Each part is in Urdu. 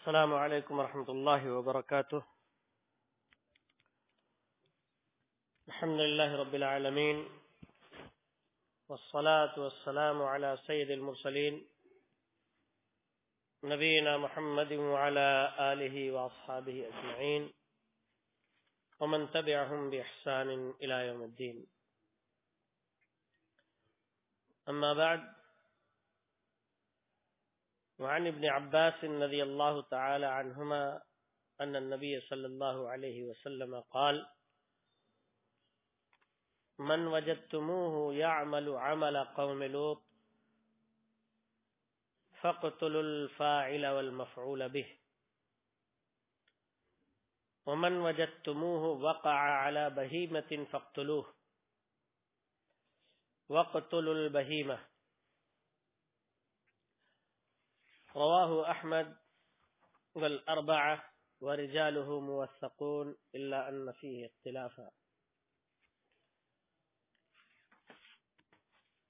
السلام عليكم ورحمة الله وبركاته. الحمد لله رب العالمين والصلاة والسلام على سيد المرسلين نبينا محمد وعلى آله وأصحابه أجمعين ومن تبعهم بإحسان إلى يوم الدين. أما بعد وعن ابن عباس رضي الله تعالى عنهما أن النبي صلى الله عليه وسلم قال، من وجدتموه يعمل عمل قوم لوط فاقتلوا الفاعل والمفعول به. ومن وجدتموه وقع على بهيمة فاقتلوه. واقتلوا البهيمة. رواه أحمد والأربعة ورجاله موثقون إلا أن فيه اختلافا.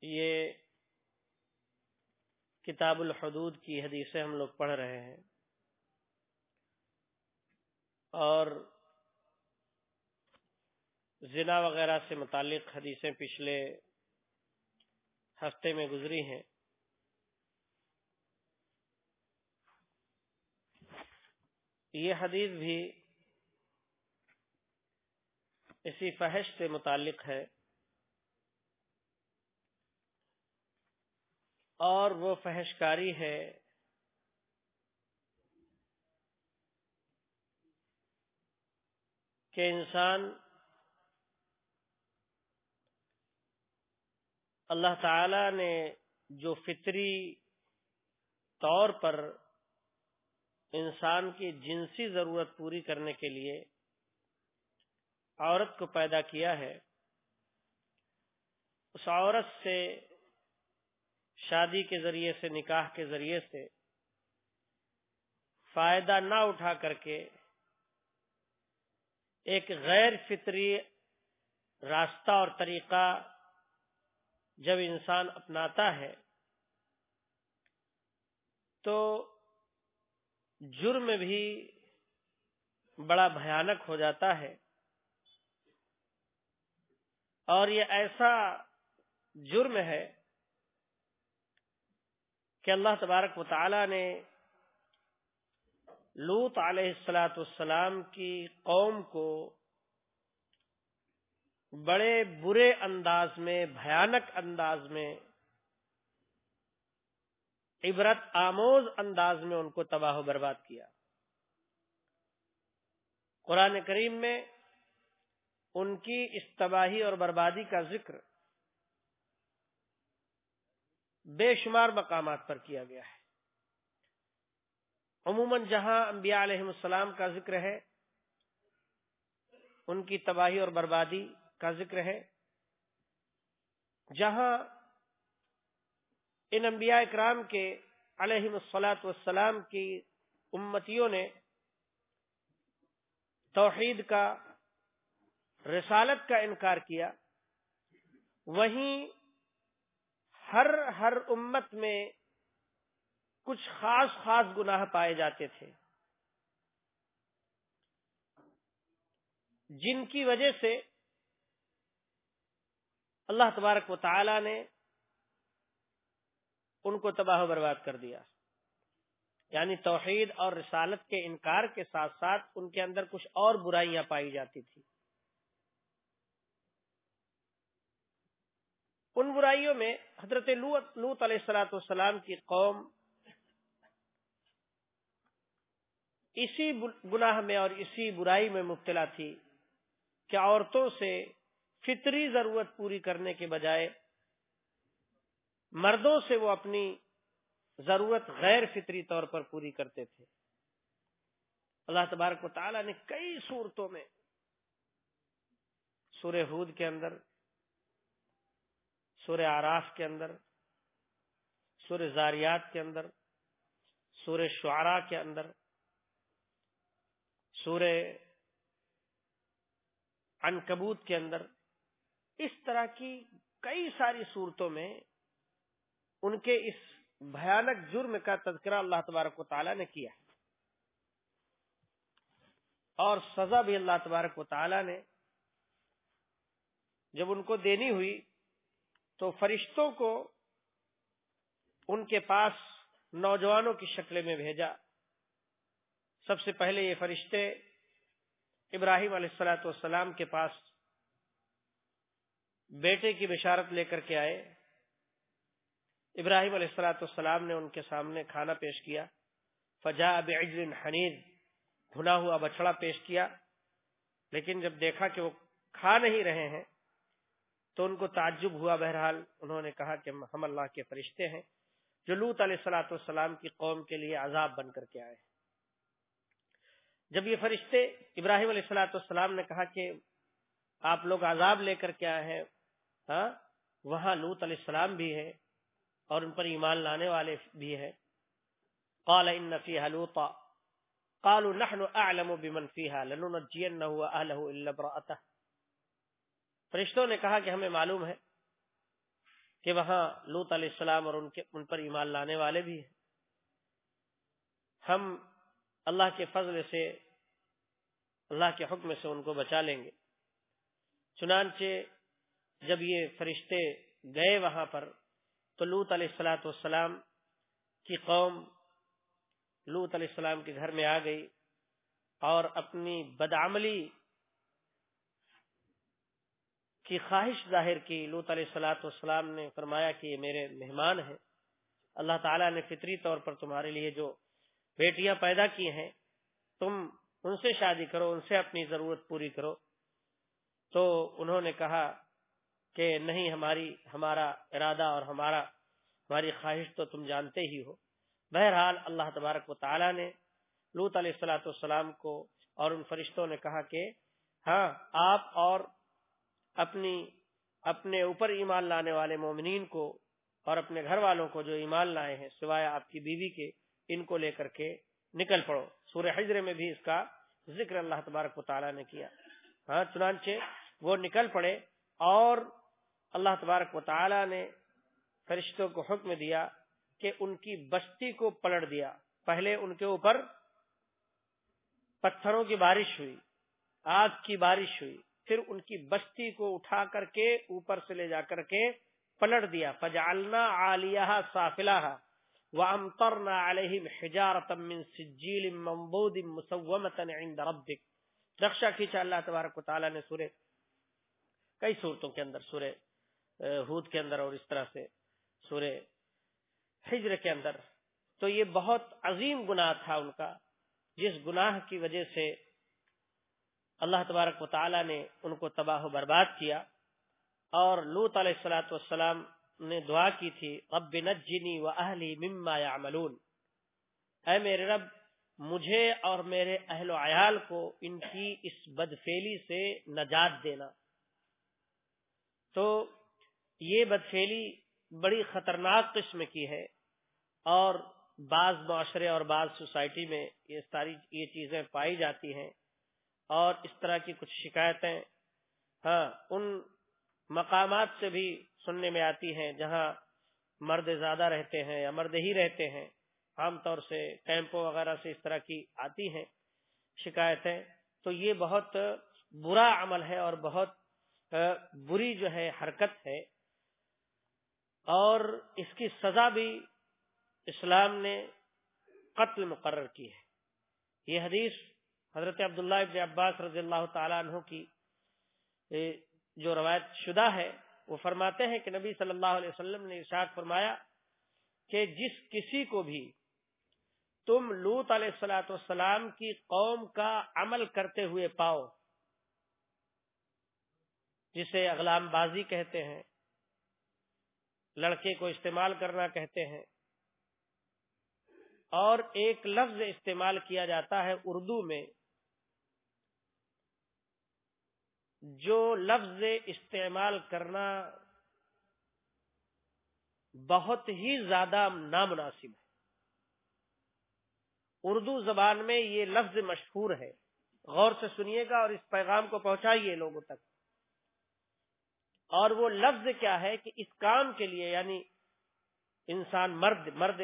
یہ کتاب الحدود کی حدیثیں ہم لوگ پڑھ رہے ہیں اور زنا وغیرہ سے متعلق حدیثیں پچھلے ہفتے میں گزری ہیں۔ یہ حدیث بھی اسی فحش سے متعلق ہے۔ اور وہ فحشکاری ہے۔ کہ انسان اللہ تعالی نے جو فطری طور پر انسان کی جنسی ضرورت پوری کرنے کے لیے عورت کو پیدا کیا ہے، اس عورت سے شادی کے ذریعے سے، نکاح کے ذریعے سے فائدہ نہ اٹھا کر کے ایک غیر فطری راستہ اور طریقہ جب انسان اپناتا ہے تو جرم بھی بڑا بھیانک ہو جاتا ہے اور یہ ایسا جرم ہے کہ اللہ تبارک و تعالی نے لوت علیہ السلاۃ السلام کی قوم کو بڑے برے انداز میں، بھیانک انداز میں عبرت آموز انداز میں ان کو تباہ و برباد کیا۔ قرآن کریم میں ان کی اس تباہی اور بربادی کا ذکر بے شمار مقامات پر کیا گیا ہے۔ عموماً جہاں انبیاء علیہ السلام کا ذکر ہے، ان کی تباہی اور بربادی کا ذکر ہے، جہاں ان انبیاء اکرام کے علیہ السلاۃ والسلام کی امتیوں نے توحید کا رسالت کا انکار کیا۔ وہیں ہر ہر امت میں کچھ خاص خاص گناہ پائے جاتے تھے۔ جن کی وجہ سے اللہ تبارک و تعالی نے ان کو تباہ و برباد کر دیا۔ یعنی توحید اور رسالت کے انکار کے ساتھ ساتھ ان کے اندر کچھ اور برائیاں پائی جاتی تھی ان برائیوں میں حضرت لوت علیہ السلاۃ والسلام کی قوم اسی گناہ میں اور اسی برائی میں مبتلا تھی کہ عورتوں سے فطری ضرورت پوری کرنے کے بجائے مردوں سے وہ اپنی ضرورت غیر فطری طور پر پوری کرتے تھے۔ اللہ تبارک و تعالی نے کئی صورتوں میں سورہ ہود کے اندر، سورہ آراف کے اندر، سورہ زاریات کے اندر، سورہ شعراء کے اندر، سورہ انکبوت کے اندر، اس طرح کی کئی ساری صورتوں میں ان کے اس بھیانک جرم کا تذکرہ اللہ تبارک و تعالیٰ نے کیا اور سزا بھی اللہ تبارک و تعالی نے جب ان کو دینی ہوئی تو فرشتوں کو ان کے پاس نوجوانوں کی شکل میں بھیجا۔ سب سے پہلے یہ فرشتے ابراہیم علیہ السلاۃ والسلام کے پاس بیٹے کی بشارت لے کر کے آئے۔ ابراہیم علیہ السلاۃ والسلام نے ان کے سامنے کھانا پیش کیا۔ فجا حنید بھنا ہوا بچڑا پیش کیا۔ لیکن جب دیکھا کہ وہ کھا نہیں رہے ہیں، تو ان کو تعجب ہوا۔ بہرحال انہوں نے کہا کہ ہم اللہ کے فرشتے ہیں جو لوت علیہ السلاۃ والسلام کی قوم کے لیے عذاب بن کر کے آئے جب یہ فرشتے ابراہیم علیہ السلاۃ والسلام نے کہا کہ آپ لوگ عذاب لے کر کے آئے ہیں ہاں وہاں لوت علیہ السلام بھی ہے اور ان پر ایمان لانے والے بھی ہیں۔ قال ان فيها لوطا۔ قالوا نحن اعلم بمن فيها لننجينه واهله الا امراته فرشتوں نے کہا کہ ہمیں معلوم ہے کہ وہاں لوت علیہ السلام اور ان کے ان پر ایمان لانے والے بھی ہیں۔ ہم اللہ کے فضل سے، اللہ کے حکم سے ان کو بچا لیں گے۔ چنانچہ جب یہ فرشتے گئے وہاں پر تو لوت علیہ السلاۃ والسلام کی قوم لوت علیہ السلام کے گھر میں آ گئی اور اپنی بدعملی کی خواہش ظاہر کی۔ لوت علیہ السلاۃ والسلام نے فرمایا کہ یہ میرے مہمان ہیں۔ اللہ تعالیٰ نے فطری طور پر تمہارے لیے جو بیٹیاں پیدا کی ہیں، تم ان سے شادی کرو، ان سے اپنی ضرورت پوری کرو۔ تو انہوں نے کہا کہ نہیں ہماری، ہمارا ارادہ اور ہمارا، ہماری خواہش تو تم جانتے ہی ہو۔ بہرحال اللہ تبارک و تعالی نے لوت علیہ السلاۃ والسلام کو اور ان فرشتوں نے کہا کہ ہاں آپ اور اپنی، اپنے اوپر ایمان لانے والے مومنین کو اور اپنے گھر والوں کو جو ایمان لائے ہیں، سوائے آپ کی بیوی کے، ان کو لے کر کے نکل پڑو۔ سورہ حجر میں بھی اس کا ذکر اللہ تبارک و تعالی نے کیا۔ ہاں چنانچہ وہ نکل پڑے اور اللہ تبارک و تعالی نے فرشتوں کو حکم دیا کہ ان کی بستی کو پلٹ دیا۔ پہلے ان کے اوپر پتھروں کی بارش ہوئی، آگ کی بارش ہوئی، پھر ان کی بستی کو اٹھا کر کے اوپر سے لے جا کر کے پلٹ دیا۔ فجعلنا عالیہ صافلہ وامطرنا علیہم حجارتا من سجیل منبود مسومتا عند ربک۔ رخشہ کھیچا اللہ تبارک و تعالی نے سورہ، کئی صورتوں کے اندر سورہ ہود کے اندر اور اس طرح سے سورہ ہجر کے اندر۔ تو یہ بہت عظیم گناہ تھا ان کا، جس گناہ کی وجہ سے اللہ تبارک و تعالی نے ان کو تباہ و برباد کیا۔ اور لوت علیہ السلاۃ والسلام نے دعا کی تھی، رب نجنی و اہلی مما یعملون۔ اے میرے رب، مجھے اور میرے اہل و عیال کو ان کی اس بدفیلی سے نجات دینا۔ تو یہ بدفیلی بڑی خطرناک قسم کی ہے اور بعض معاشرے اور بعض سوسائٹی میں یہ ساری یہ چیزیں پائی جاتی ہیں اور اس طرح کی کچھ شکایتیں ہاں ان مقامات سے بھی سننے میں آتی ہیں جہاں مرد زیادہ رہتے ہیں یا مرد ہی رہتے ہیں۔ عام طور سے کیمپوں وغیرہ سے اس طرح کی آتی ہیں شکایتیں۔ تو یہ بہت برا عمل ہے اور بہت بری جو ہے حرکت ہے۔ اور اس کی سزا بھی اسلام نے قتل مقرر کی ہے۔ یہ حدیث حضرت عبداللہ ابن عباس رضی اللہ تعالیٰ عنہ کی جو روایت شدہ ہے، وہ فرماتے ہیں کہ نبی صلی اللہ علیہ وسلم نے ارشاد فرمایا کہ جس کسی کو بھی تم لوت علیہ السلاۃ والسلام کی قوم کا عمل کرتے ہوئے پاؤ، جسے اغلام بازی کہتے ہیں لڑکے کو استعمال کرنا کہتے ہیں۔ اور ایک لفظ استعمال کیا جاتا ہے اردو میں جو لفظ استعمال کرنا بہت ہی زیادہ نامناسب ہے۔ اردو زبان میں یہ لفظ مشہور ہے۔ غور سے سنیے گا اور اس پیغام کو پہنچائیے لوگوں تک۔ اور وہ لفظ کیا ہے کہ اس کام کے لیے یعنی انسان مرد مرد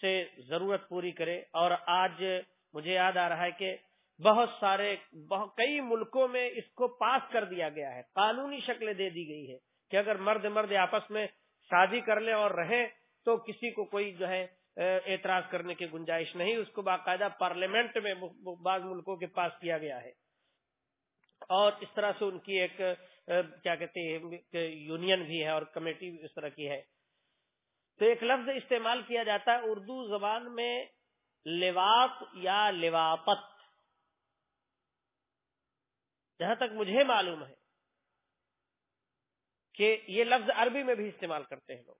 سے ضرورت پوری کرے۔ اور آج مجھے یاد آ رہا ہے کہ بہت سارے، بہت کئی ملکوں میں اس کو پاس کر دیا گیا ہے، قانونی شکل دے دی گئی ہے کہ اگر مرد مرد آپس میں شادی کر لیں اور رہیں تو کسی کو کوئی جو ہے اعتراض کرنے کی گنجائش نہیں، اس کو باقاعدہ پارلیمنٹ میں بعض ملکوں کے پاس کیا گیا ہے۔ اور اس طرح سے ان کی ایک کیا کہتے ہیں یونین بھی ہے اور کمیٹی اس طرح کی ہے۔ تو ایک لفظ استعمال کیا جاتا ہے اردو زبان میں لواط یا لواپت۔ جہاں تک مجھے معلوم ہے کہ یہ لفظ عربی میں بھی استعمال کرتے ہیں لوگ۔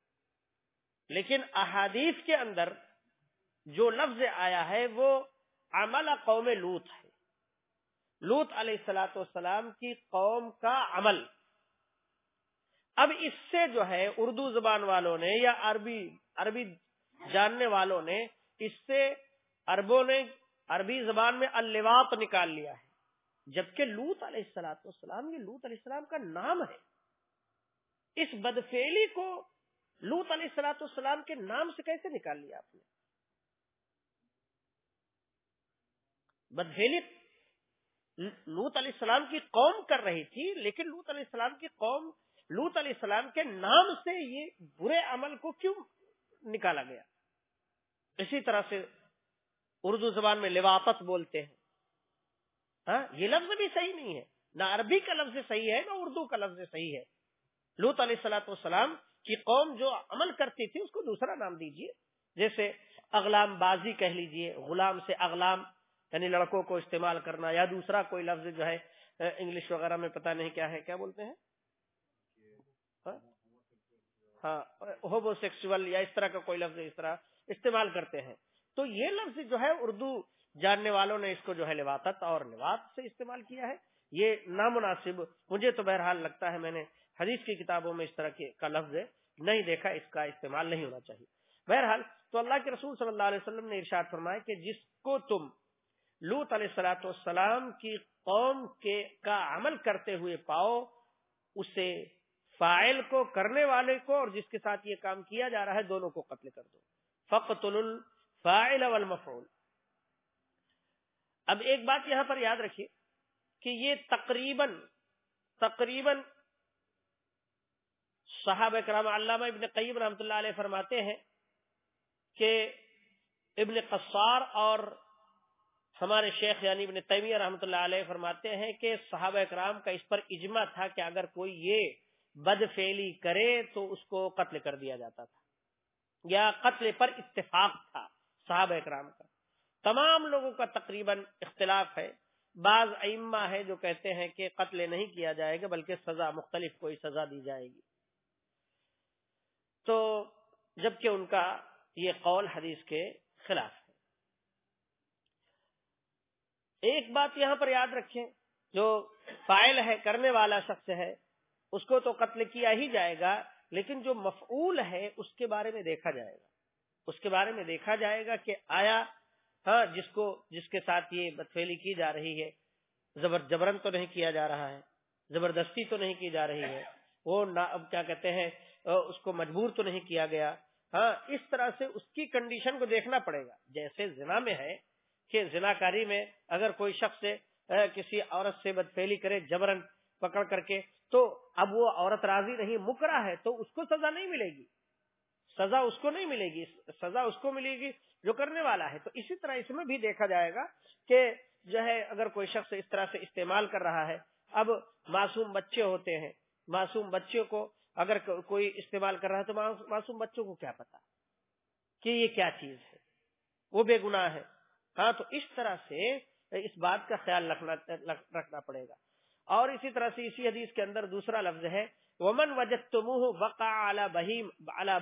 لیکن احادیث کے اندر جو لفظ آیا ہے وہ عمل قوم لوت ہے۔ لوت علیہ السلاۃ والسلام کی قوم کا عمل۔ اب اس سے جو ہے اردو زبان والوں نے یا عربی عربی جاننے والوں نے اس سے عربوں نے عربی زبان میں الواط نکال لیا ہے۔ جبکہ لوت علیہ السلاۃ والسلام یہ لوت علیہ السلام کا نام ہے۔ اس بدفیلی کو لوت علیہ السلاۃ والسلام کے نام سے کیسے نکال لیا آپ نے؟ بدفیلی لوت علیہ السلام کی قوم کر رہی تھی، لیکن لوت علیہ السلام کی قوم لوت علیہ السلام کے نام سے یہ برے عمل کو کیوں نکالا گیا؟ اسی طرح سے اردو زبان میں لواپت بولتے ہیں۔ ہاں یہ لفظ بھی صحیح نہیں ہے۔ نہ عربی کا لفظ صحیح ہے، نہ اردو کا لفظ صحیح ہے۔ لوت علیہ السلاۃ والسلام کی قوم جو عمل کرتی تھی، اس کو دوسرا نام دیجیے جیسے اغلام بازی کہہ لیجیے غلام سے اغلام یعنی لڑکوں کو استعمال کرنا یا دوسرا کوئی لفظ جو ہے انگلش وغیرہ میں پتہ نہیں کیا ہے، کیا بولتے ہیں؟ ہاں؟, ہاں، ہوبو سیکسول یا اس طرح کا کوئی لفظ اس طرح استعمال کرتے ہیں۔ تو یہ لفظ جو ہے، اردو جاننے والوں نے اس کو جو ہے لواطت اور لوات سے استعمال کیا ہے۔ یہ نامناسب، مجھے تو بہرحال لگتا ہے، میں نے حدیث کی کتابوں میں اس طرح کا لفظ نہیں دیکھا، اس کا استعمال نہیں ہونا چاہیے۔ بہرحال تو اللہ کے رسول صلی اللہ علیہ وسلم نے ارشاد فرمایا کہ جس کو تم لوت علیہ سلاۃ والسلام کی قوم کے کا عمل کرتے ہوئے پاؤ، اسے فائل کو، کرنے والے کو اور جس کے ساتھ یہ کام کیا جا رہا ہے دونوں کو قتل کر دو۔ فقت الفائل والمفعول۔ اب ایک بات یہاں پر یاد رکھیے کہ یہ تقریباً تقریباً صحابہ اکرام علامہ ابن قیم رحمۃ اللہ علیہ فرماتے ہیں کہ ابن قصار اور ہمارے شیخ یعنی ابن تیمیہ رحمۃ اللہ علیہ فرماتے ہیں کہ صحابہ اکرام کا اس پر اجماع تھا کہ اگر کوئی یہ بد فیلی کرے تو اس کو قتل کر دیا جاتا تھا، یا قتل پر اتفاق تھا صحابہ اکرام کا۔ تمام لوگوں کا تقریباً اختلاف ہے۔ بعض ائمہ ہے جو کہتے ہیں کہ قتل نہیں کیا جائے گا بلکہ سزا مختلف کوئی سزا دی جائے گی۔ تو جبکہ ان کا یہ قول حدیث کے خلاف ہے ایک بات یہاں پر یاد رکھیں، جو فائل ہے، کرنے والا شخص ہے، اس کو تو قتل کیا ہی جائے گا، لیکن جو مفعول ہے، اس کے بارے میں دیکھا جائے گا۔ اس کے بارے میں دیکھا جائے گا کہ آیا ہاں جس کو، جس کے ساتھ یہ بدفیلی کی جا رہی ہے۔ زبر، جبرن تو نہیں کیا جا رہا ہے، زبردستی تو نہیں کی جا رہی ہے۔ وہ اب کیا کہتے ہیں اس کو مجبور تو نہیں کیا گیا۔ ہاں اس طرح سے اس کی کنڈیشن کو دیکھنا پڑے گا۔ جیسے زنا میں ہے کہ زنا کاری میں اگر کوئی شخص کسی عورت سے بدفیلی کرے جبرن پکڑ کر کے، تو اب وہ عورت راضی نہیں مکرا ہے، تو اس کو سزا نہیں ملے گی۔ سزا اس کو نہیں ملے گی، سزا اس کو ملے گی جو کرنے والا ہے۔ تو اسی طرح اس میں بھی دیکھا جائے گا کہ جو ہے، اگر کوئی شخص اس طرح سے استعمال کر رہا ہے، اب معصوم بچے ہوتے ہیں۔ معصوم بچوں کو اگر کوئی استعمال کر رہا ہے، تو معصوم بچوں کو کیا پتا کہ یہ کیا چیز ہے؟ وہ بے گناہ ہے۔ ہاں تو اس طرح سے اس بات کا خیال رکھنا رکھنا پڑے گا۔ اور اسی طرح سے اسی حدیث کے اندر دوسرا لفظ ہے، ومن وجد وقع اعلی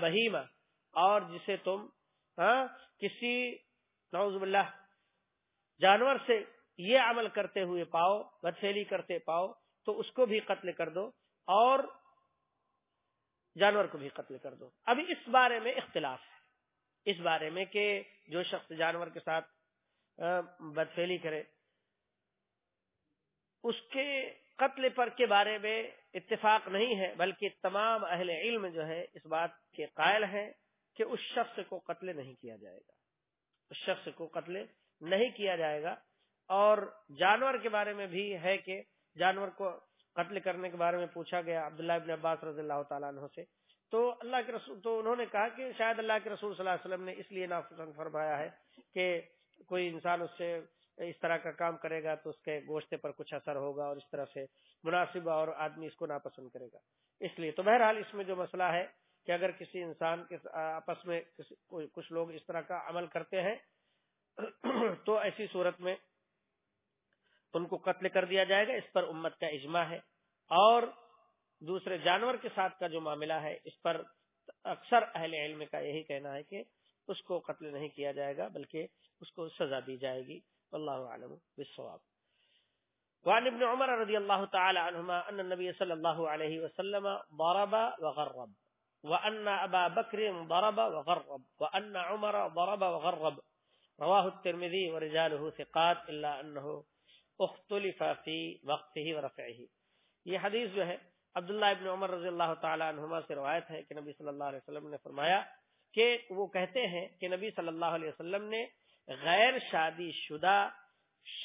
بہیم اور جسے تم ہاں کسی نوز باللہ، جانور سے یہ عمل کرتے ہوئے پاؤ بدفیلی کرتے پاؤ، تو اس کو بھی قتل کر دو، اور جانور کو بھی قتل کر دو۔ ابھی اس بارے میں اختلاف ہے۔ اس بارے میں کہ جو شخص جانور کے ساتھ بدفیلی کرے۔ اس کے قتل پر کے بارے میں اتفاق نہیں ہے، بلکہ تمام اہل علم جو ہے اس بات کے قائل ہیں کہ اس شخص کو قتل نہیں کیا جائے گا۔ اس شخص کو قتل نہیں کیا جائے گا۔ اور جانور کے بارے میں بھی ہے کہ جانور کو قتل کرنے کے بارے میں پوچھا گیا عبداللہ ابن عباس رضی اللہ تعالیٰ عنہ سے۔ تو اللہ کے رسول تو انہوں نے کہا کہ شاید اللہ کے رسول صلی اللہ علیہ وسلم نے اس لیے ناپسند فرمایا ہے کہ کوئی انسان اس سے اس طرح کا کام کرے گا تو اس کے گوشت پر کچھ اثر ہوگا اور اس طرح سے مناسب اور آدمی اس کو ناپسند کرے گا۔ اس لیے تو بہرحال اس میں جو مسئلہ ہے کہ اگر کسی انسان کے آپس میں کچھ لوگ اس طرح کا عمل کرتے ہیں، تو ایسی صورت میں ان کو قتل کر دیا جائے گا، اس پر امت کا اجماع ہے۔ اور دوسرے جانور کے ساتھ کا جو معاملہ ہے، اس پر اکثر اہل علم کا یہی کہنا ہے کہ اس کو قتل نہیں کیا جائے گا، بلکہ اس کو سزا دی جائے گی۔ اللہ عالم بالصواب۔ وعن ابن عمر رضی اللہ تعالی عنہما ان النبی صلی اللہ علیہ وسلم ضرب وغرب وان ابا بکر ضرب وغرب وان عمر ضرب وغرب رواه الترمذي ورجاله ثقات الا انه اختلف في وقته ورفعه یہ حدیث جو ہے، عبداللہ ابن عمر رضی اللہ تعالی عنہما سے روایت ہے کہ نبی صلی اللہ علیہ وسلم نے فرمایا کہ وہ کہتے ہیں کہ نبی صلی اللہ علیہ وسلم نے غیر شادی شدہ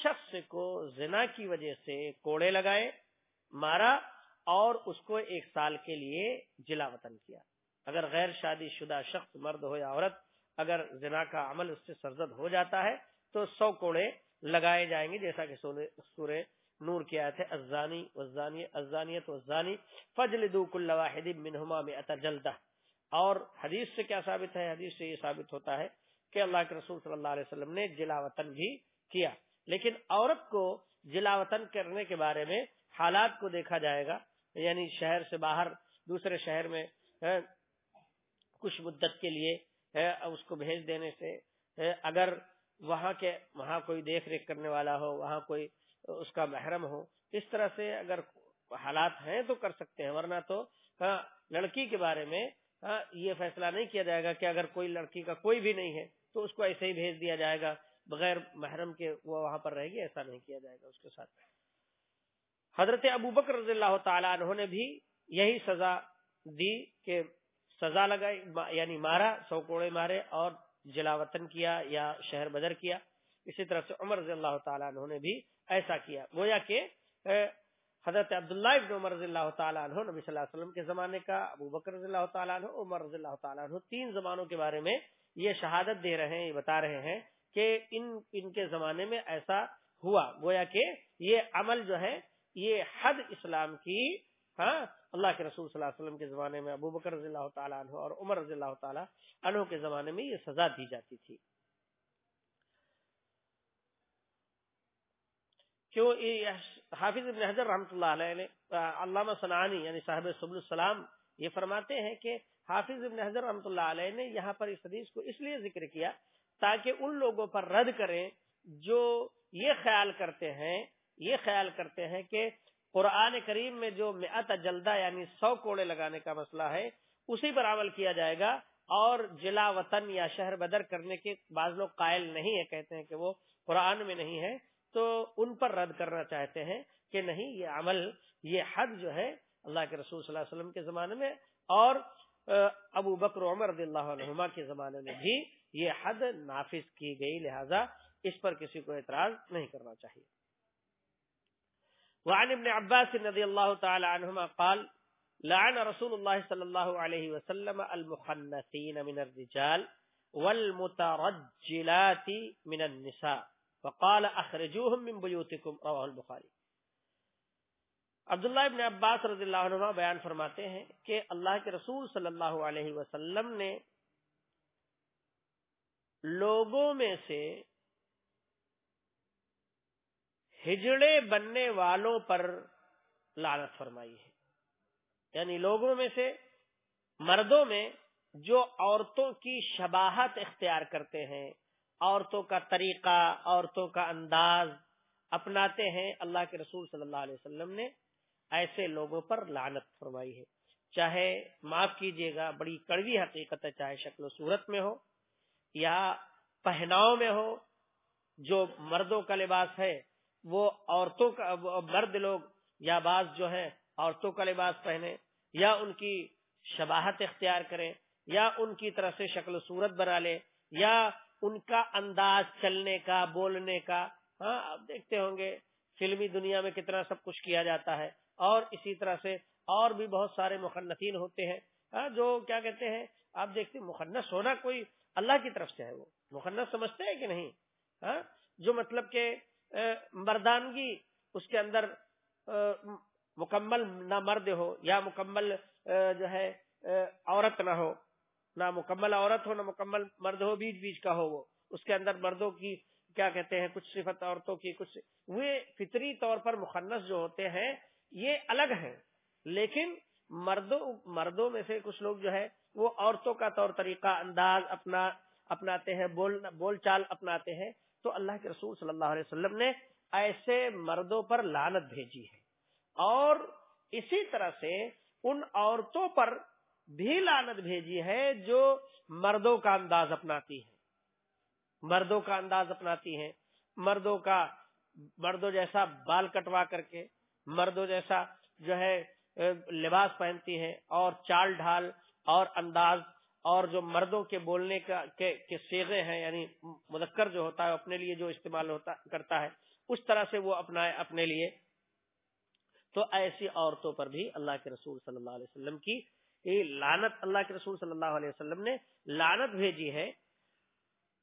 شخص کو زنا کی وجہ سے کوڑے لگائے، مارا اور اس کو ایک سال کے لیے جلا وطن کیا۔ اگر غیر شادی شدہ شخص مرد ہو یا عورت، اگر زنا کا عمل اس سے سرزد ہو جاتا ہے، تو سو کوڑے لگائے جائیں گے، جیسا کہ سورہ نور کی آیت ہے ازانی وزانی ازانیت وزانی فجل دو کل واحد منہما میں جلدہ۔ اور حدیث سے کیا ثابت ہے؟ حدیث سے یہ ثابت ہوتا ہے کہ اللہ کے رسول صلی اللہ علیہ وسلم نے جلا وطن بھی کیا۔ لیکن عورت کو جلا وطن کرنے کے بارے میں حالات کو دیکھا جائے گا یعنی شہر سے باہر دوسرے شہر میں کچھ مدت کے لیے اس کو بھیج دینے سے اگر وہاں کے، وہاں کوئی دیکھ ریکھ کرنے والا ہو، وہاں کوئی اس کا محرم ہو، اس طرح سے اگر حالات ہیں تو کر سکتے ہیں۔ ورنہ تو ہاں، لڑکی کے بارے میں ہاں، یہ فیصلہ نہیں کیا جائے گا کہ اگر کوئی لڑکی کا کوئی بھی نہیں ہے تو اس کو ایسے ہی بھیج دیا جائے گا، بغیر محرم کے وہ وہاں پر رہے گی ایسا نہیں کیا جائے گا اس کے ساتھ۔ حضرت ابو بکر رضی اللہ تعالی عنہ نے بھی یہی سزا دی کہ سزا لگائی یعنی مارا، سو کوڑے مارے اور جلا وطن کیا یا شہر بدر کیا۔ اسی طرح سے عمر رضی اللہ تعالیٰ عنہ نے بھی ایسا کیا۔ گویا کہ حضرت عبداللہ ابن عمر رضی اللہ تعالیٰ عنہ، نبی صلی اللہ علیہ وسلم کے زمانے کا، ابو بکر رضی اللہ تعالیٰ عنہ، عمر رضی اللہ تعالیٰ عنہ، تین زمانوں کے بارے میں یہ شہادت دے رہے ہیں، یہ بتا رہے ہیں کہ ان ان کے زمانے میں ایسا ہوا۔ گویا کہ یہ عمل جو ہے، یہ حد اسلام کی ہاں اللہ کے رسول صلی اللہ علیہ وسلم کے زمانے میں ابو بکر رضی اللہ تعالیٰ عنہ اور عمر رضی اللہ تعالیٰ عنہ کے زمانے میں یہ سزا دی جاتی تھی۔ کیوں؟ حافظ ابن حضر رحمۃ اللہ علیہ علامہ سنانی یعنی صاحب سب السلام یہ فرماتے ہیں کہ حافظ ابن حضر رحمۃ اللہ علیہ نے یہاں پر اس حدیث کو اس لیے ذکر کیا تاکہ ان لوگوں پر رد کریں جو یہ خیال کرتے ہیں، یہ خیال کرتے ہیں کہ قرآن کریم میں جو میت جلدہ یعنی سو کوڑے لگانے کا مسئلہ ہے، اسی پر عمل کیا جائے گا اور جلا وطن یا شہر بدر کرنے کے بعض لوگ قائل نہیں ہے کہتے ہیں کہ وہ قرآن میں نہیں ہے۔ تو ان پر رد کرنا چاہتے ہیں کہ نہیں، یہ عمل، یہ حد جو ہے اللہ کے رسول صلی اللہ علیہ وسلم کے زمانے میں اور ابو بکر عمر رضی اللہ عنہما کے زمانے میں بھی یہ حد نافذ کی گئی، لہذا اس پر کسی کو اعتراض نہیں کرنا چاہیے۔ وعن ابن عباس رضی اللہ تعالی عنہما قال، لعن رسول اللہ صلی اللہ علیہ وسلم المخنثین من الرجال والمترجلات من النساء وقال اخرجوهم من بيوتكم رواه البخاری۔ عبداللہ ابن عباس رضی اللہ عنہ بیان فرماتے ہیں کہ اللہ کے رسول صلی اللہ علیہ وسلم نے لوگوں میں سے ہجڑے بننے والوں پر لعنت فرمائی ہے۔ یعنی لوگوں میں سے مردوں میں جو عورتوں کی شباہت اختیار کرتے ہیں، عورتوں کا طریقہ، عورتوں کا انداز اپناتے ہیں، اللہ کے رسول صلی اللہ علیہ وسلم نے ایسے لوگوں پر لعنت فرمائی ہے۔ چاہے معاف کیجیے گا، بڑی کڑوی حقیقت ہے، چاہے شکل و صورت میں ہو یا پہناؤ میں ہو، جو مردوں کا لباس ہے، وہ عورتوں کا مرد لوگ یا بعض جو ہے عورتوں کا لباس پہنے یا ان کی شباہت اختیار کریں یا ان کی طرف سے شکل و صورت بنا لے یا ان کا انداز چلنے کا، بولنے کا۔ ہاں آپ دیکھتے ہوں گے، فلمی دنیا میں کتنا سب کچھ کیا جاتا ہے۔ اور اسی طرح سے اور بھی بہت سارے مخنطین ہوتے ہیں ہاں، جو کیا کہتے ہیں، آپ دیکھتے ہیں مخنص ہونا کوئی اللہ کی طرف سے ہے وہ۔ مخنص سمجھتے ہیں کہ نہیں؟ ہاں، جو مطلب کہ مردانگی اس کے اندر مکمل نہ مرد ہو یا مکمل جو ہے عورت نہ ہو، نہ مکمل عورت ہو، نہ مکمل مرد ہو، بیچ بیچ کا ہو وہ۔ اس کے اندر مردوں کی کیا کہتے ہیں، کچھ صفت عورتوں کی، کچھ، وہ فطری طور پر مخنص جو ہوتے ہیں یہ الگ ہیں، لیکن مردوں مردوں میں سے کچھ لوگ جو ہے، وہ عورتوں کا طور طریقہ، انداز اپنا، اپناتے ہیں، بول بول چال اپناتے ہیں۔ تو اللہ کے رسول صلی اللہ علیہ وسلم نے ایسے مردوں پر لانت بھیجی ہے۔ اور اسی طرح سے ان عورتوں پر بھی لانت بھیجی ہے جو مردوں کا انداز اپناتی ہیں۔ مردوں کا انداز اپناتی ہیں۔ مردوں کا، مردوں جیسا بال کٹوا کر کے مردوں جیسا جو ہے لباس پہنتی ہیں اور چال ڈھال اور انداز اور جو مردوں کے بولنے کا، کے سیغے ہیں یعنی مذکر جو ہوتا ہے اپنے لیے جو استعمال ہوتا، کرتا ہے، اس طرح سے وہ اپنا اپنے لیے۔ تو ایسی عورتوں پر بھی اللہ کے رسول صلی اللہ علیہ وسلم کی لانت اللہ کے رسول صلی اللہ علیہ وسلم نے لانت بھیجی ہے۔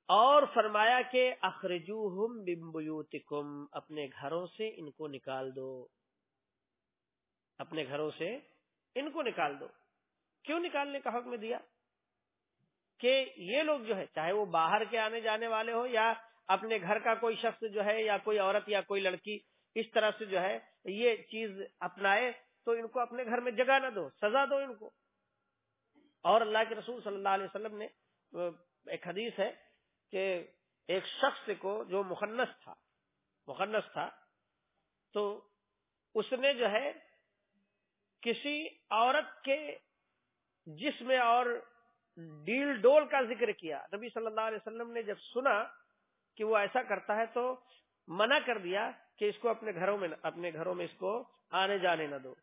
اور فرمایا کہ اخرجو بمبیوتکم اپنے گھروں سے ان کو نکال دو۔ اپنے گھروں سے ان کو نکال دو۔ کیوں نکالنے کا حکم دیا؟ کہ یہ لوگ جو ہے، چاہے وہ باہر کے آنے جانے والے ہو یا اپنے گھر کا کوئی شخص جو ہے، یا کوئی عورت یا کوئی لڑکی اس طرح سے جو ہے یہ چیز اپنائے، تو ان کو اپنے گھر میں جگہ نہ دو، سزا دو ان کو۔ اور اللہ کے رسول صلی اللہ علیہ وسلم نے، ایک حدیث ہے کہ ایک شخص کو جو مخنص تھا مخنص تھا، تو اس نے جو ہے کسی عورت کے جسم اور ڈیل ڈول کا ذکر کیا۔ نبی صلی اللہ علیہ وسلم نے جب سنا کہ وہ ایسا کرتا ہے تو منع کر دیا کہ اس کو اپنے گھروں میں اپنے گھروں میں اس کو آنے جانے نہ دو۔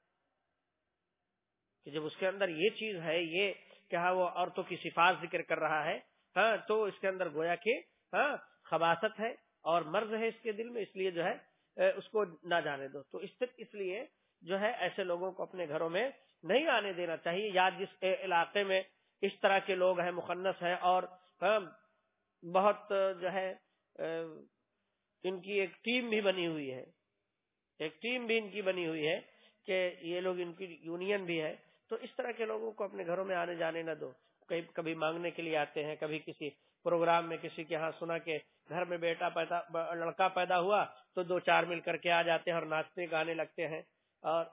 کہ جب اس کے اندر یہ چیز ہے، یہ کہ ہاں وہ عورتوں کی صفات ذکر کر رہا ہے ہاں تو اس کے اندر گویا کہ ہاں خباست ہے اور مرض ہے اس کے دل میں، اس لیے جو ہے اس کو نہ جانے دو۔ تو اس لیے جو ہے ایسے لوگوں کو اپنے گھروں میں نہیں آنے دینا چاہیے، یا جس علاقے میں اس طرح کے لوگ ہیں مخنص ہیں، اور بہت جو ہے، ان کی ایک ٹیم بھی بنی ہوئی ہے۔ ایک ٹیم بھی ان کی بنی ہوئی ہے کہ یہ لوگ ان کی یونین بھی ہے تو اس طرح کے لوگوں کو اپنے گھروں میں آنے جانے نہ دو۔ کبھی مانگنے کے لیے آتے ہیں، کبھی کسی پروگرام میں کسی کے ہاں سنا کے گھر میں بیٹا پیدا، لڑکا پیدا ہوا تو دو چار مل کر کے آ جاتے ہیں اور ناچتے، گانے لگتے ہیں۔ اور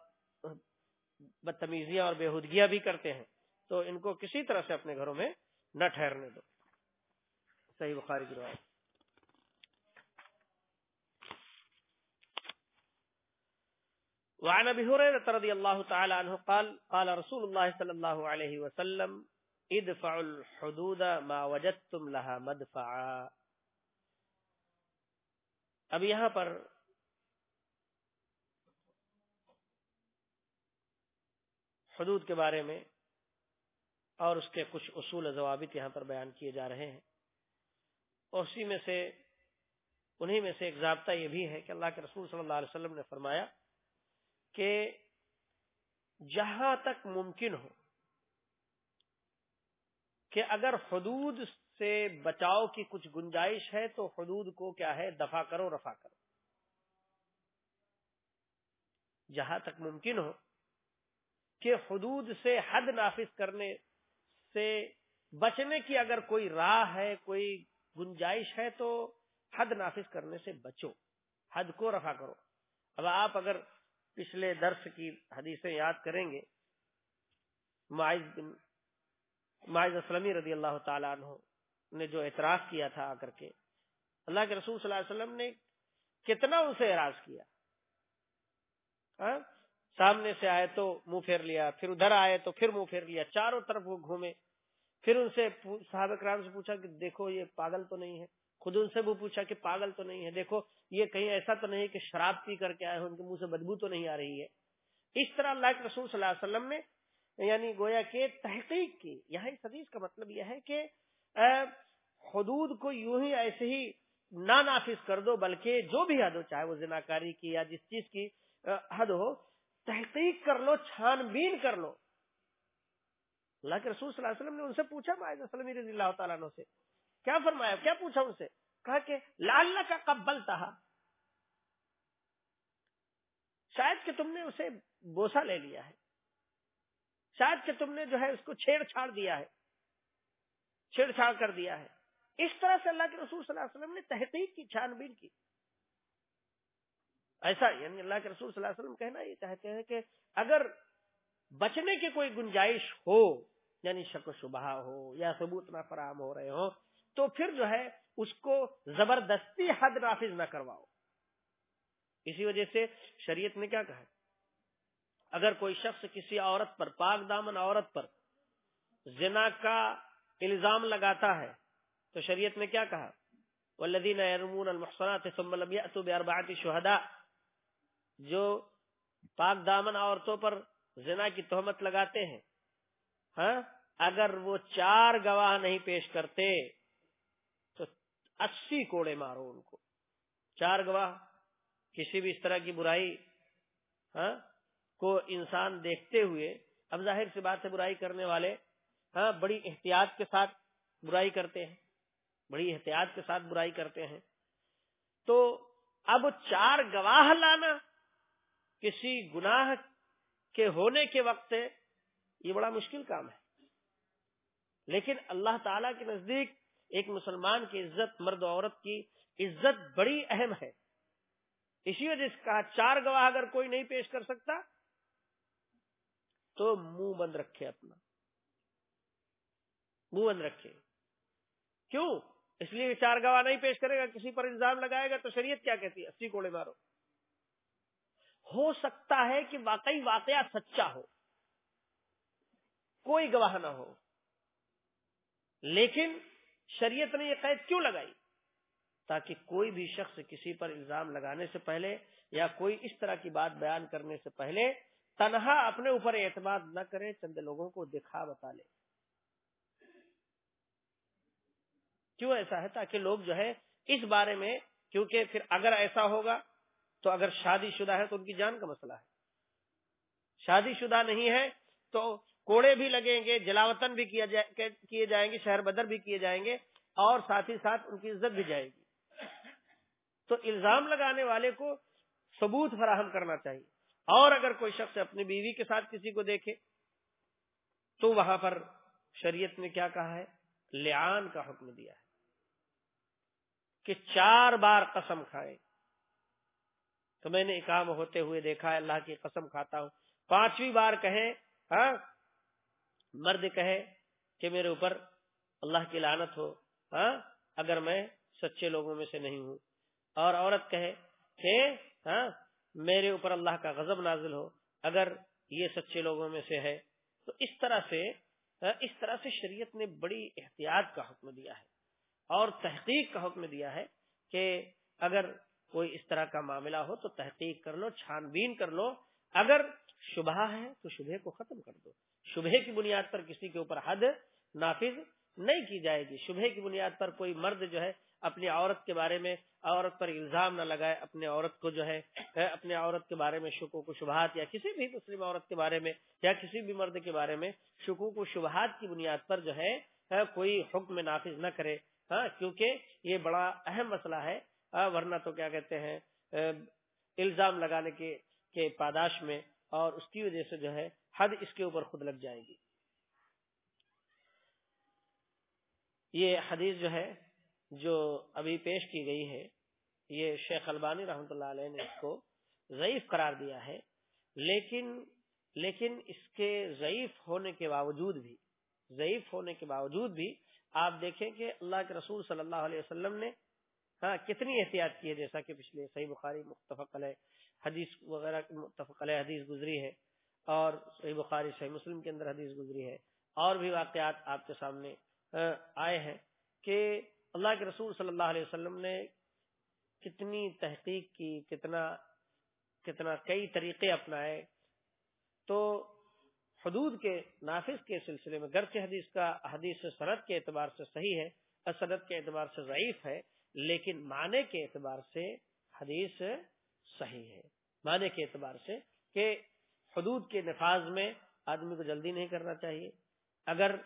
بدتمیزیاں اور بےحدگیاں بھی کرتے ہیں تو ان کو کسی طرح سے اپنے گھروں میں نہ ٹھہرنے دو۔ صحیح بخاری کی روایت۔ وعن ابي هريره رضي الله تعالى عنه قال قال رسول الله صلى الله عليه وسلم، ادفعوا الحدود ما وجدتم لها مدفعا۔ اب یہاں پر حدود کے بارے میں اور اس کے کچھ اصول ضوابط یہاں پر بیان کیے جا رہے ہیں۔ اور اسی میں سے، انہی میں سے ایک ضابطہ یہ بھی ہے کہ اللہ کے رسول صلی اللہ علیہ وسلم نے فرمایا کہ جہاں تک ممکن ہو کہ اگر حدود سے بچاؤ کی کچھ گنجائش ہے تو حدود کو کیا ہے دفاع کرو، رفع کرو۔ جہاں تک ممکن ہو کہ حدود سے حد نافذ کرنے سے بچنے کی اگر کوئی راہ ہے، کوئی گنجائش ہے، تو حد نافذ کرنے سے بچو، حد کو رفع کرو اب آپ اگر پچھلے درس کی حدیثیں یاد کریں گے، معاذ اسلمی رضی اللہ تعالیٰ عنہ نے جو اعتراض کیا تھا آ کر کے، اللہ کے رسول صلی اللہ علیہ وسلم نے کتنا ان سے اعراض کیا ہاں؟ سامنے سے آئے تو منہ پھیر لیا، پھر ادھر آئے تو پھر منہ پھیر لیا، چاروں طرف وہ گھومے۔ پھر ان سے صحابہ کرام سے پوچھا کہ دیکھو یہ پاگل تو نہیں ہے؟ خود ان سے وہ پوچھا کہ پاگل تو نہیں ہے؟ دیکھو یہ کہیں ایسا تو نہیں کہ شراب پی کر کے آئے ان کے منہ سے بدبو تو نہیں آ رہی ہے۔ اس طرح اللہ کے رسول صلی اللہ علیہ وسلم نے یعنی گویا کہ تحقیق کی۔ یہاں اس حدیث کا مطلب یہ ہے کہ حدود کو یوں ہی ایسے ہی نہ نافذ کر دو، بلکہ جو بھی حد ہو، چاہے وہ زناکاری کی یا جس چیز کی حد ہو تحقیق کر لو چھان بین کر لو۔ اللہ کے رسول صلی اللہ علیہ وسلم نے ان سے پوچھا وسلم رضی اللہ تعالیٰ عنہ سے۔ کیا فرمایا؟ کیا پوچھا ان سے؟ کہا کہ لال کا قبل تھا شاید کہ تم نے اسے بوسا لے لیا ہے۔ شاید کہ تم نے جو ہے اس کو چھیڑ چھاڑ دیا ہے۔ چھیڑ چھاڑ کر دیا ہے۔ اس طرح سے اللہ کے رسول صلی اللہ علیہ وسلم نے تحقیق کی چھان بین کی۔ ایسا یعنی اللہ کے رسول صلی اللہ علیہ وسلم کہنا یہ چاہتے ہیں کہ اگر بچنے کی کوئی گنجائش ہو یعنی شک و شبہ ہو یا ثبوت نہ فراہم ہو رہے ہوں، تو پھر جو ہے اس کو زبردستی حد نافذ نہ کرواؤ۔ اسی وجہ سے شریعت نے کیا کہا اگر کوئی شخص کسی عورت پر، پاک دامن عورت پر زنا کا الزام لگاتا ہے، تو شریعت نے کیا کہا؟ والذین یرمون المحصنات ثم لم یأتوا باربعۃ شہداء جو پاک دامن عورتوں پر زنا کی تہمت لگاتے ہیں ہاں؟ اگر وہ چار گواہ نہیں پیش کرتے تو اسی کوڑے مارو ان کو۔ چار گواہ، کسی بھی اس طرح کی برائی ہاں؟ کو انسان دیکھتے ہوئے، اب ظاہر سی بات ہے برائی کرنے والے ہاں بڑی احتیاط کے ساتھ برائی کرتے ہیں۔ بڑی احتیاط کے ساتھ برائی کرتے ہیں۔ تو اب چار گواہ لانا کسی گناہ کے ہونے کے وقت یہ بڑا مشکل کام ہے۔ لیکن اللہ تعالی کے نزدیک ایک مسلمان کی عزت مرد و عورت کی عزت بڑی اہم ہے۔ اسی وجہ سے کہا، چار گواہ اگر کوئی نہیں پیش کر سکتا، تو منہ بند رکھے اپنا۔ منہ بند رکھے۔ کیوں؟ اس لیے چار گواہ نہیں پیش کرے گا، کسی پر الزام لگائے گا تو شریعت کیا کہتی ہے؟ اسی کوڑے مارو۔ ہو سکتا ہے کہ واقعی واقعہ سچا ہو۔ کوئی گواہ نہ ہو۔ لیکن شریعت نے یہ قید کیوں لگائی؟ تاکہ کوئی بھی شخص کسی پر الزام لگانے سے پہلے یا کوئی اس طرح کی بات بیان کرنے سے پہلے تنہا اپنے اوپر اعتماد نہ کرے، چند لوگوں کو دکھا بتا لے۔ کیوں ایسا ہے؟ تاکہ لوگ جو ہے اس بارے میں، کیونکہ پھر اگر ایسا ہوگا تو اگر شادی شدہ ہے تو ان کی جان کا مسئلہ ہے۔ شادی شدہ نہیں ہے تو کوڑے بھی لگیں گے، جلاوطن بھی کیے جائیں گے، شہر بدر بھی کیے جائیں گے اور ساتھ ہی ساتھ ان کی عزت بھی جائے گی۔ تو الزام لگانے والے کو ثبوت فراہم کرنا چاہیے۔ اور اگر کوئی شخص اپنی بیوی کے ساتھ کسی کو دیکھے تو وہاں پر شریعت نے کیا کہا ہے؟ لیان کا حکم دیا ہے کہ چار بار قسم کھائے۔ تو میں نے کام ہوتے ہوئے دیکھا ہے اللہ کی قسم کھاتا ہوں۔ پانچویں بار کہے ہاں مرد کہے کہ میرے اوپر اللہ کی لانت ہو ہاں اگر میں سچے لوگوں میں سے نہیں ہوں۔ اور عورت کہے کہ ہاں میرے اوپر اللہ کا غضب نازل ہو، اگر یہ سچے لوگوں میں سے ہے۔ تو اس طرح سے ہاں، اس طرح سے شریعت نے بڑی احتیاط کا حکم دیا ہے اور تحقیق کا حکم دیا ہے کہ اگر کوئی اس طرح کا معاملہ ہو تو تحقیق کر لو چھان بین کر لو۔ اگر شبہ ہے تو شبہ کو ختم کر دو۔ شبہ کی بنیاد پر کسی کے اوپر حد نافذ نہیں کی جائے گی۔ شبہ کی بنیاد پر کوئی مرد جو ہے اپنی عورت کے بارے میں عورت پر الزام نہ لگائے اپنے عورت کو جو ہے اپنے عورت کے بارے میں شکوک و شبہات یا کسی بھی مسلم عورت کے بارے میں یا کسی بھی مرد کے بارے میں شکوک و شبہات کی بنیاد پر جو ہے، کوئی حکم نافذ نہ کرے۔ ہاں کیونکہ یہ بڑا اہم مسئلہ ہے۔ ورنہ تو کیا کہتے ہیں الزام لگانے کے کے پاداش میں اور اس کی وجہ سے جو ہے حد اس کے اوپر خود لگ جائے گی۔ یہ حدیث جو ہے، جو ابھی پیش کی گئی ہے، یہ شیخ البانی رحمۃ اللہ علیہ نے اس کو ضعیف قرار دیا ہے، لیکن لیکن اس کے ضعیف ہونے کے باوجود بھی، ضعیف ہونے کے باوجود بھی آپ دیکھیں کہ اللہ کے رسول صلی اللہ علیہ وسلم نے ہاں کتنی احتیاط کی ہے؟ جیسا کہ پچھلے صحیح بخاری متفق علیہ حدیث وغیرہ متفق علیہ حدیث گزری ہے اور صحیح بخاری، صحیح مسلم کے اندر حدیث گزری ہے۔ اور بھی واقعات آپ کے سامنے آئے ہیں کہ اللہ کے رسول صلی اللہ علیہ وسلم نے کتنی تحقیق کی، کتنا کتنا کئی طریقے اپنائے۔ تو حدود کے، نافذ کے سلسلے میں، گرچہ حدیث کا، حدیث سند کے اعتبار سے صحیح ہے، سند کے اعتبار سے ضعیف ہے لیکن معنی کے اعتبار سے حدیث صحیح ہے۔ معنی کے اعتبار سے کہ حدود کے نفاذ میں آدمی کو جلدی نہیں کرنا چاہیے۔ اگر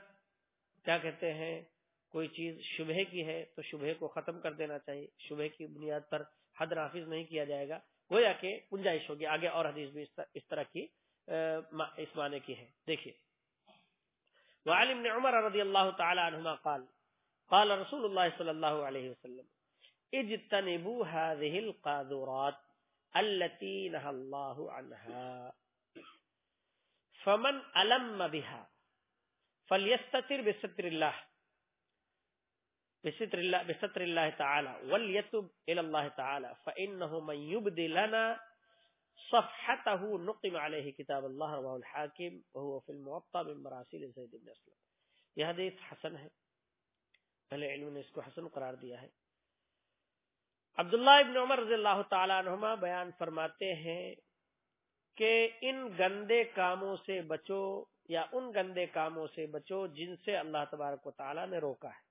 کیا کہتے ہیں، کوئی چیز شبہ کی ہے تو شبہ کو ختم کر دینا چاہیے۔ شبہ کی بنیاد پر حد نافذ نہیں کیا جائے گا۔ گویا کہ گنجائش ہوگی۔ آگے اور حدیث بھی اس طرح کی اس معنی کی ہے۔ دیکھیے۔ وعلم عمر رضی اللہ تعالی عنہما قال قال رسول اللہ صلی اللہ علیہ وسلم اجتنبوا هذه القاذورات التي نهى الله عنها. فمن علم بها فليستتر بستر الله. بستر الله بستر الله تعالى وليتب الى الله تعالى. فانه من يبدي لنا صفحته. نقم عليه كتاب الله، رواه الحاكم، وهو في الموطا من مراسيل زيد بن اسلم یہ حدیث حسن ہے. اہل علم نے اس کو حسن قرار دیا ہے. عبداللہ ابن عمر رضی اللہ تعالی عنہما بیان فرماتے ہیں کہ ان گندے کاموں سے بچو یا ان گندے کاموں سے بچو جن سے اللہ تبارک و تعالی نے روکا ہے۔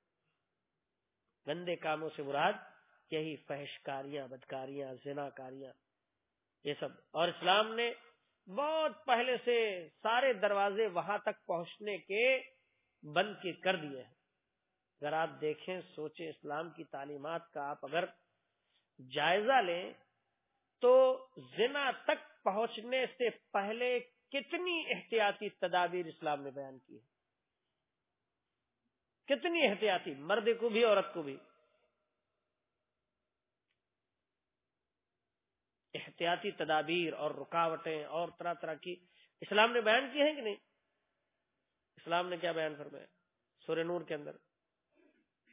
گندے کاموں سے مراد یہی فحشکاریاں، بدکاریاں زنا کاریاں یہ سب۔ اور اسلام نے بہت پہلے سے سارے دروازے وہاں تک پہنچنے کے بند کر دیے ہیں۔ اگر آپ دیکھیں، سوچیں، اسلام کی تعلیمات کا آپ اگر جائزہ لیں تو زنا تک پہنچنے سے پہلے کتنی احتیاطی تدابیر اسلام نے بیان کی ہے؟ کتنی احتیاطی؟ مرد کو بھی، عورت کو بھی۔ احتیاطی تدابیر اور رکاوٹیں اور طرح طرح کی۔ اسلام نے بیان کی ہے کہ نہیں؟ اسلام نے کیا بیان فرمایا؟ سورہ نور کے اندر،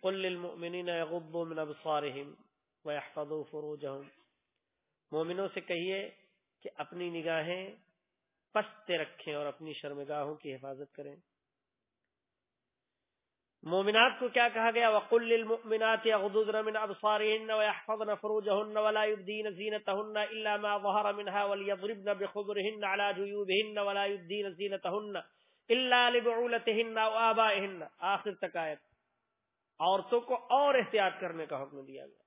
قل للمؤمنین یغضوا من ابصارهم ويحفظوا فروجهم۔ مومنوں سے کہیے کہ اپنی نگاہیں پستے رکھیں اور اپنی شرمگاہوں کی حفاظت کریں۔ مومنات کو کیا کہا گیا؟ وقل للمؤمنات يغضضن من ابصارهن ويحفظن فروجهن ولا يبدين زينتهن الا ما ظهر منها وليضربن بخضرهن على جيوبهن ولا يبدين زينتهن الا لبعولتهن وابائهن آخر تک آیت۔ عورتوں کو اور احتیاط کرنے کا حکم دیا گیا۔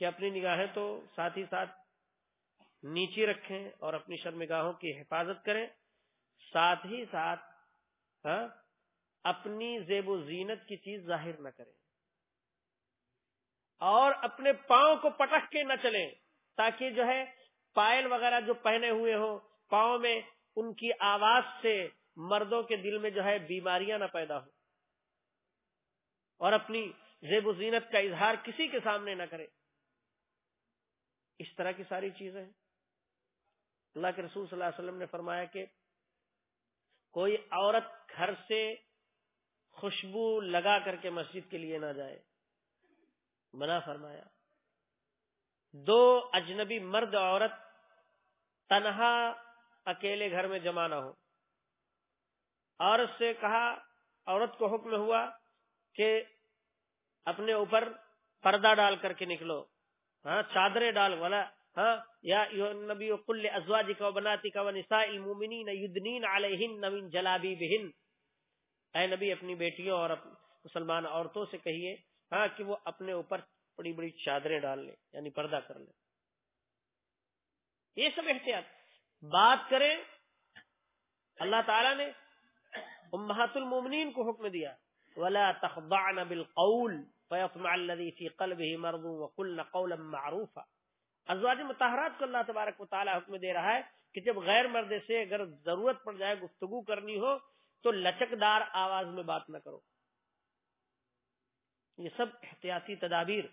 کہ اپنی نگاہیں تو ساتھ ہی ساتھ نیچی رکھیں اور اپنی شرمگاہوں کی حفاظت کریں، ساتھ ہی ساتھ ہاں اپنی زیب و زینت کی چیز ظاہر نہ کریں۔ اور اپنے پاؤں کو پٹک کے نہ چلیں، تاکہ جو ہے پائل وغیرہ جو پہنے ہوئے ہوں، پاؤں میں ان کی آواز سے مردوں کے دل میں جو ہے بیماریاں نہ پیدا ہو اور اپنی زیب و زینت کا اظہار کسی کے سامنے نہ کرے اس طرح کی ساری چیزیں۔ اللہ کے رسول صلی اللہ علیہ وسلم نے فرمایا کہ کوئی عورت گھر سے خوشبو لگا کر کے مسجد کے لیے نہ جائے۔ منع فرمایا۔ دو اجنبی مرد عورت تنہا اکیلے گھر میں جمع نہ ہو۔ عورت سے کہا، عورت کو حکم ہوا کہ اپنے اوپر پردہ ڈال کر کے نکلو۔ ہاں چادریں ڈال والا ہاں یا نبی کل ازواجی کا بناتی کا نساء المومنین یدنین علیہن نوین جلابی بہن اے نبی، اپنی بیٹیوں اور مسلمان عورتوں سے کہیے ہاں کہ وہ اپنے اوپر بڑی بڑی چادریں ڈال لیں یعنی پردہ کر لیں۔ یہ سب احتیاط۔ بات کریں، اللہ تعالی نے امہات المومنین کو حکم دیا، ولا تخضعن بالقول۔ فيطمع الذي في قلبه مرض وقلن قولا معروفا۔ ازواج مطہرات کو اللہ تبارک و تعالی حکم دے رہا ہے کہ جب غیر مرد سے اگر ضرورت پڑ جائے گفتگو کرنی ہو تو لچکدار آواز میں بات نہ کرو۔ یہ سب احتیاطی تدابیر۔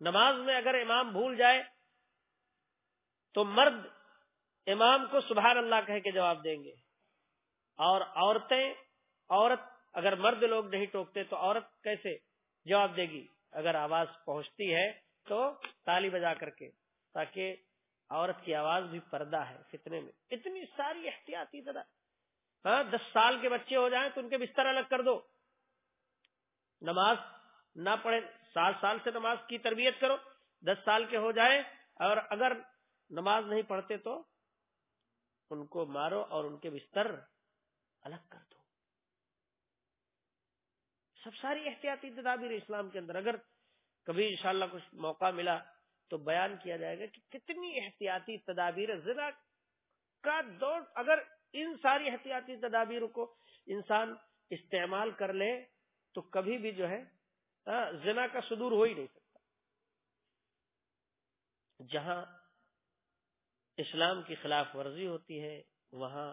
نماز میں اگر امام بھول جائے تو مرد امام کو سبحان اللہ کہہ کے جواب دیں گے۔ اور عورتیں، عورت اگر مرد لوگ نہیں ٹوکتے تو عورت کیسے؟ جواب دے گی۔ اگر آواز پہنچتی ہے تو تالی بجا کر کے، تاکہ عورت کی آواز بھی پردہ ہے فتنے میں۔ اتنی ساری احتیاطی تدابیر ہاں دس سال کے بچے ہو جائیں تو ان کے بستر الگ کر دو۔ نماز نہ پڑھے سات سال سے نماز کی تربیت کرو۔ دس سال کے ہو جائیں اور اگر نماز نہیں پڑھتے تو ان کو مارو اور ان کے بستر الگ کر دو۔ سب ساری احتیاطی تدابیر اسلام کے اندر۔ اگر کبھی انشاءاللہ کچھ موقع ملا تو بیان کیا جائے گا کہ کتنی احتیاطی تدابیر زنا کا دور اگر ان ساری احتیاطی تدابیر کو انسان استعمال کر لے تو کبھی بھی جو ہے زنا کا صدور ہو ہی نہیں سکتا۔ جہاں اسلام کی خلاف ورزی ہوتی ہے، وہاں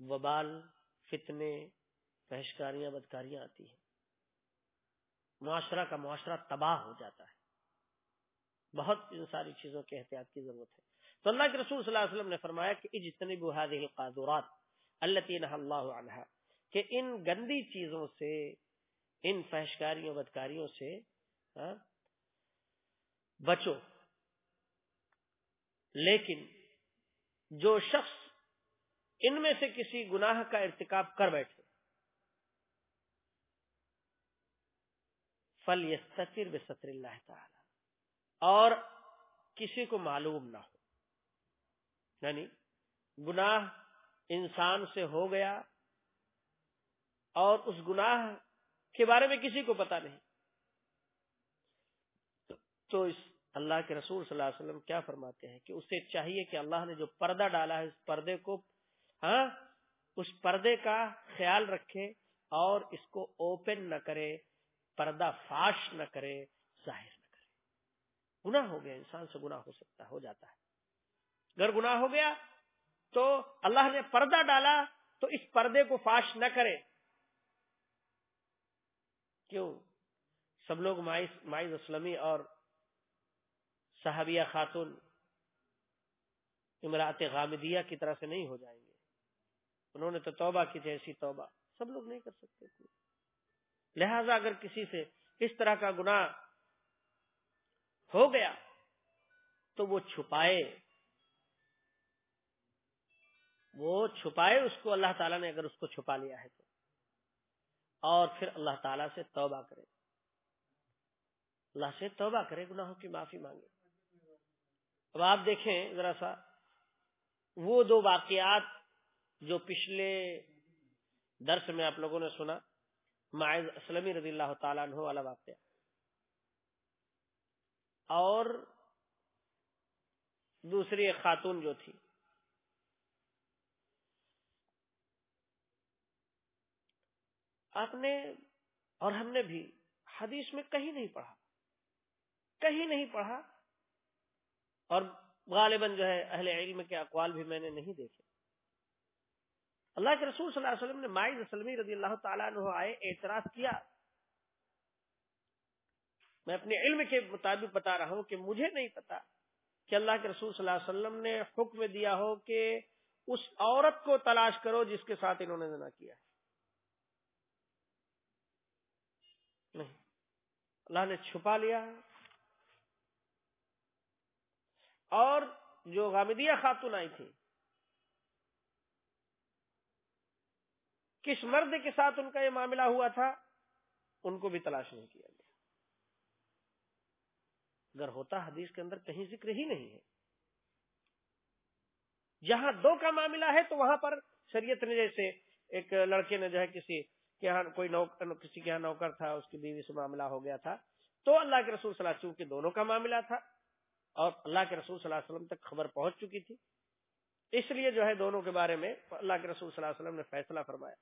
وبال، فتنے، پہشکاریاں، بدکاریاں آتی ہیں۔ معاشرہ کا معاشرہ تباہ ہو جاتا ہے۔ بہت ان ساری چیزوں کے احتیاط کی ضرورت ہے۔ تو اللہ کے رسول صلی اللہ علیہ وسلم نے فرمایا کہ جتنی بحاد القادرات اللہ تین اللہ عنہ کہ ان گندی چیزوں سے، ان فحشکاریوں، بدکاریوں سے بچو۔ لیکن جو شخص ان میں سے کسی گناہ کا ارتکاب کر بیٹھے فل یستر بے سطر اللہ تعالی اور کسی کو معلوم نہ ہو۔ یعنی گناہ انسان سے ہو گیا اور اس گناہ کے بارے میں کسی کو پتا نہیں۔ تو اس اللہ کے رسول صلی اللہ علیہ وسلم کیا فرماتے ہیں کہ اسے چاہیے کہ اللہ نے جو پردہ ڈالا ہے اس پردے کو ہاں اس پردے کا خیال رکھے اور اس کو اوپن نہ کرے۔ پردہ فاش نہ کرے، ظاہر نہ کرے۔ گناہ ہو گیا، انسان سے گناہ ہو سکتا، ہو جاتا ہے۔ اگر گناہ ہو گیا تو اللہ نے پردہ ڈالا تو اس پردے کو فاش نہ کرے۔ کیوں؟ سب لوگ مائز اسلمی اور صحابیہ خاتون امراط غامدیہ کی طرح سے نہیں ہو جائیں گے۔ انہوں نے تو توبہ کی تھی، ایسی توبہ۔ سب لوگ نہیں کر سکتے۔ لہذا اگر کسی سے اس طرح کا گناہ ہو گیا تو وہ چھپائے وہ چھپائے اس کو، اللہ تعالیٰ نے اگر اس کو چھپا لیا ہے تو۔ اور پھر اللہ تعالیٰ سے توبہ کرے۔ اللہ سے توبہ کرے، گناہوں کی معافی مانگے۔ اب آپ دیکھیں ذرا سا، وہ دو واقعات جو پچھلے درس میں آپ لوگوں نے سنا۔ معاذ اسلمی رضی اللہ تعالیٰ عنہ والا واقعہ۔ اور دوسری ایک خاتون جو تھی۔ آپ نے اور ہم نے بھی حدیث میں کہیں نہیں پڑھا۔ کہیں نہیں پڑھا۔ اور غالباً جو ہے اہل علم کے اقوال بھی میں نے نہیں دیکھے۔ اللہ کے رسول صلی اللہ علیہ وسلم نے مائز سلمی رضی اللہ تعالیٰ عنہ آئے اعتراض کیا۔ میں اپنے علم کے مطابق بتا رہا ہوں کہ مجھے نہیں پتا کہ اللہ کے رسول صلی اللہ علیہ وسلم نے حکم دیا ہو کہ اس عورت کو تلاش کرو جس کے ساتھ انہوں نے زنا کیا ہے۔ نہیں۔ اللہ نے چھپا لیا۔ اور جو غامدیہ خاتون آئی تھی کس مرد کے ساتھ ان کا یہ معاملہ ہوا تھا، ان کو بھی تلاش نہیں کیا گیا۔ اگر ہوتا حدیث کے اندر کہیں ذکر ہی نہیں ہے۔ جہاں دو کا معاملہ ہے تو وہاں پر شریعت نے جیسے ایک لڑکے نے جو ہے کسی کے یہاں کوئی نوکر کسی کے یہاں نوکر تھا، اس کی بیوی سے معاملہ ہو گیا تھا، تو اللہ کے رسول صلی اللہ علیہ وسلم کے دونوں کا معاملہ تھا اور اللہ کے رسول صلی اللہ علیہ وسلم تک خبر پہنچ چکی تھی۔ اس لیے جو ہے دونوں کے بارے میں اللہ کے رسول صلی اللہ علیہ وسلم نے فیصلہ فرمایا۔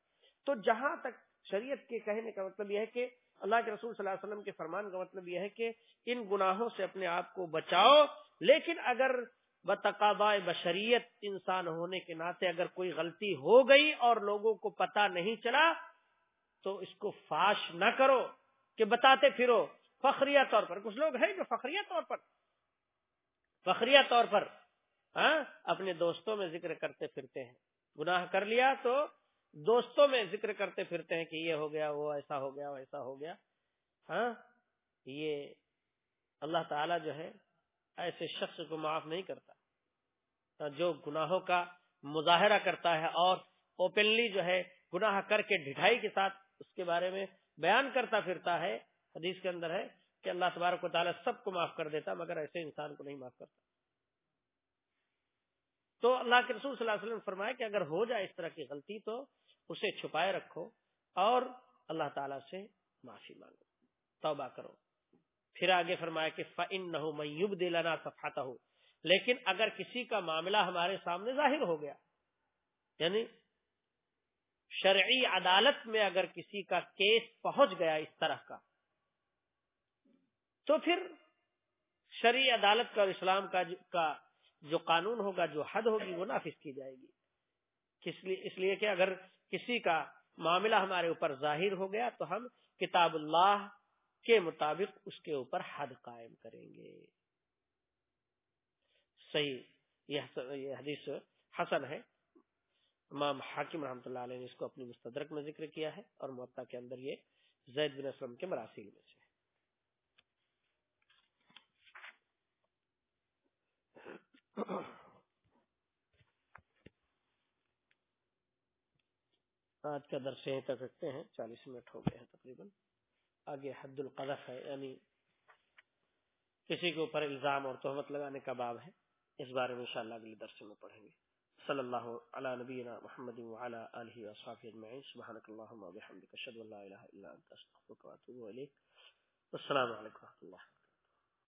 تو جہاں تک شریعت کے کہنے کا مطلب یہ ہے کہ اللہ کے رسول صلی اللہ علیہ وسلم کے فرمان کا مطلب یہ ہے کہ ان گناہوں سے اپنے آپ کو بچاؤ، لیکن اگر بتقاضا بشریت انسان ہونے کے ناطے اگر کوئی غلطی ہو گئی اور لوگوں کو پتا نہیں چلا، تو اس کو فاش نہ کرو کہ بتاتے پھرو۔ فخریہ طور پر، کچھ لوگ ہیں جو فخریہ طور پر، فخریہ طور پر ہاں اپنے دوستوں میں ذکر کرتے پھرتے ہیں۔ گناہ کر لیا تو دوستوں میں ذکر کرتے پھرتے ہیں کہ یہ ہو گیا، وہ ایسا ہو گیا، وہ ایسا ہو گیا۔ ہاں یہ اللہ تعالی جو ہے، ایسے شخص کو معاف نہیں کرتا۔ جو گناہوں کا مظاہرہ کرتا ہے اور اوپنلی جو ہے گناہ کر کے ڈھائی کے ساتھ اس کے بارے میں بیان کرتا پھرتا ہے، حدیث کے اندر ہے کہ اللہ تبارک و تعالیٰ سب کو معاف کر دیتا، مگر ایسے انسان کو نہیں معاف کرتا۔ تو اللہ کے رسول صلی اللہ علیہ وسلم فرمائے کہ اگر ہو جائے اس طرح کی غلطی تو اسے چھپائے رکھو اور اللہ تعالی سے معافی مانگو، توبہ کرو۔ پھر آگے فرمایا کہ فن نہ ہو میوب دلانا سفاتا ہو لیکن اگر کسی کا معاملہ ہمارے سامنے ظاہر ہو گیا یعنی شرعی عدالت میں اگر کسی کا کیس پہنچ گیا اس طرح کا، تو پھر شرعی عدالت کا اور اسلام کا جو قانون ہوگا، جو حد ہوگی، وہ نافذ کی جائے گی۔ اس لیے کہ اگر کسی کا معاملہ ہمارے اوپر ظاہر ہو گیا تو ہم کتاب اللہ کے مطابق اس کے اوپر حد قائم کریں گے۔ صحیح، یہ حدیث حسن ہے۔ امام حاکم رحمۃ اللہ علیہ نے اس کو اپنی مستدرک میں ذکر کیا ہے اور معطا کے اندر یہ زید بن اسلم کے مراسیل میں سے۔ آج کا درس یہیں تک رکھتے ہیں۔ چالیس منٹ ہو گئے ہیں تقریباً۔ آگے حد القذف ہے یعنی کسی کے اوپر الزام اور تہمت لگانے کا باب ہے۔ اس بارے میں انشاءاللہ اگلے درس میں پڑھیں گے۔ صلی اللہ علی نبینا محمد وعلى آلہ واصحابہ اجمعین۔ سبحانك اللهم وبحمدك اشهد ان لا اله الا انت استغفرك واتوب اليك السلام علیکم ورحمۃ اللہ